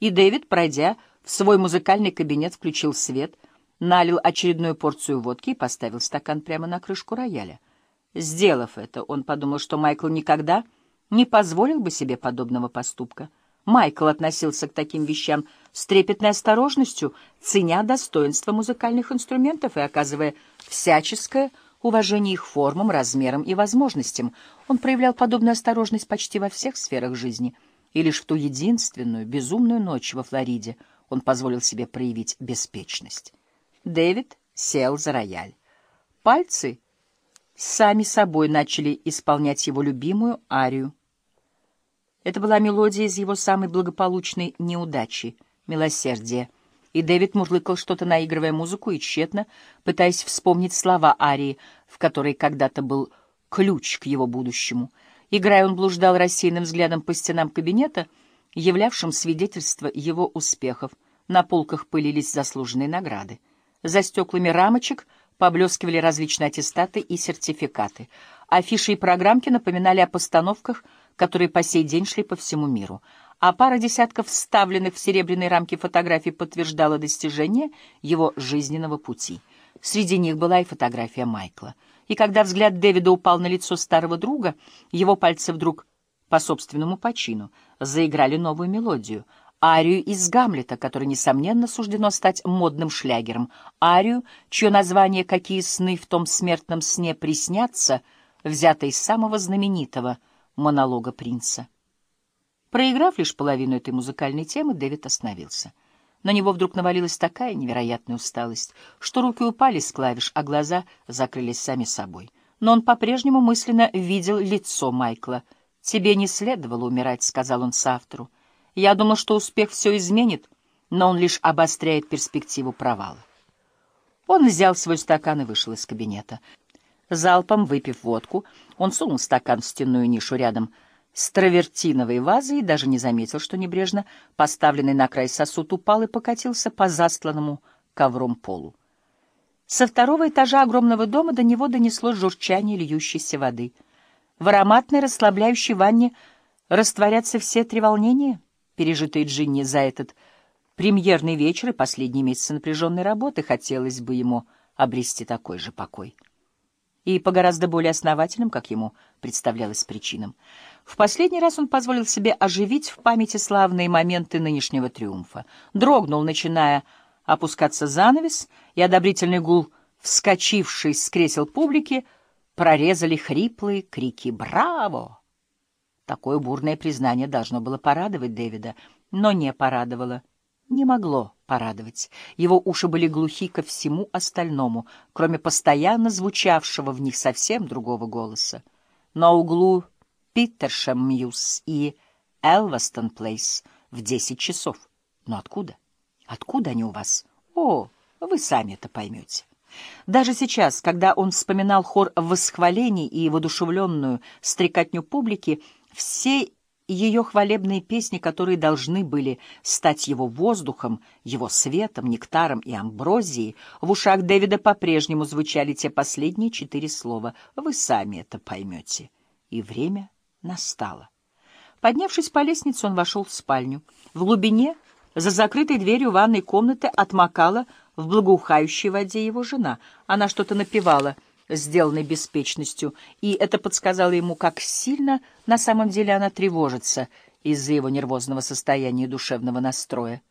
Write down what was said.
и Дэвид, пройдя в свой музыкальный кабинет, включил свет, налил очередную порцию водки и поставил стакан прямо на крышку рояля. Сделав это, он подумал, что Майкл никогда не позволил бы себе подобного поступка. Майкл относился к таким вещам с трепетной осторожностью, ценя достоинство музыкальных инструментов и оказывая всяческое уважение их формам, размерам и возможностям. Он проявлял подобную осторожность почти во всех сферах жизни, и лишь в ту единственную, безумную ночь во Флориде он позволил себе проявить беспечность. Дэвид сел за рояль. Пальцы сами собой начали исполнять его любимую арию. Это была мелодия из его самой благополучной неудачи — «Милосердие», и Дэвид мурлыкал что-то, наигрывая музыку и тщетно, пытаясь вспомнить слова арии, в которой когда-то был ключ к его будущему. Играя, он блуждал рассеянным взглядом по стенам кабинета, являвшим свидетельство его успехов. На полках пылились заслуженные награды. За стеклами рамочек — поблескивали различные аттестаты и сертификаты. Афиши и программки напоминали о постановках, которые по сей день шли по всему миру. А пара десятков вставленных в серебряные рамки фотографий подтверждала достижение его жизненного пути. Среди них была и фотография Майкла. И когда взгляд Дэвида упал на лицо старого друга, его пальцы вдруг, по собственному почину, заиграли новую мелодию — арию из Гамлета, которой, несомненно, суждено стать модным шлягером, арию, чье название «Какие сны в том смертном сне приснятся», взято из самого знаменитого монолога принца. Проиграв лишь половину этой музыкальной темы, Дэвид остановился. На него вдруг навалилась такая невероятная усталость, что руки упали с клавиш, а глаза закрылись сами собой. Но он по-прежнему мысленно видел лицо Майкла. «Тебе не следовало умирать», — сказал он соавтору. Я думал, что успех все изменит, но он лишь обостряет перспективу провала. Он взял свой стакан и вышел из кабинета. Залпом выпив водку, он сунул стакан в стенную нишу рядом с травертиновой вазой и даже не заметил, что небрежно поставленный на край сосуд упал и покатился по застланному ковром полу. Со второго этажа огромного дома до него донесло журчание льющейся воды. В ароматной расслабляющей ванне растворятся все три волнения — пережитые Джинни за этот премьерный вечер и последние месяцы напряженной работы, хотелось бы ему обрести такой же покой. И по гораздо более основательным, как ему представлялось причинам. В последний раз он позволил себе оживить в памяти славные моменты нынешнего триумфа. Дрогнул, начиная опускаться занавес, и одобрительный гул, вскочивший с кресел публики, прорезали хриплые крики «Браво!». Такое бурное признание должно было порадовать Дэвида, но не порадовало. Не могло порадовать. Его уши были глухи ко всему остальному, кроме постоянно звучавшего в них совсем другого голоса. На углу Питтершем Мьюз и Элвастон Плейс в десять часов. Но откуда? Откуда они у вас? О, вы сами это поймете. Даже сейчас, когда он вспоминал хор восхвалений и воодушевленную стрекотню публики, все ее хвалебные песни, которые должны были стать его воздухом, его светом, нектаром и амброзией, в ушах Дэвида по-прежнему звучали те последние четыре слова. Вы сами это поймете. И время настало. Поднявшись по лестнице, он вошел в спальню. В глубине, за закрытой дверью ванной комнаты, отмокала в благоухающей воде его жена. Она что-то напевала — сделанной беспечностью, и это подсказало ему, как сильно на самом деле она тревожится из-за его нервозного состояния и душевного настроя.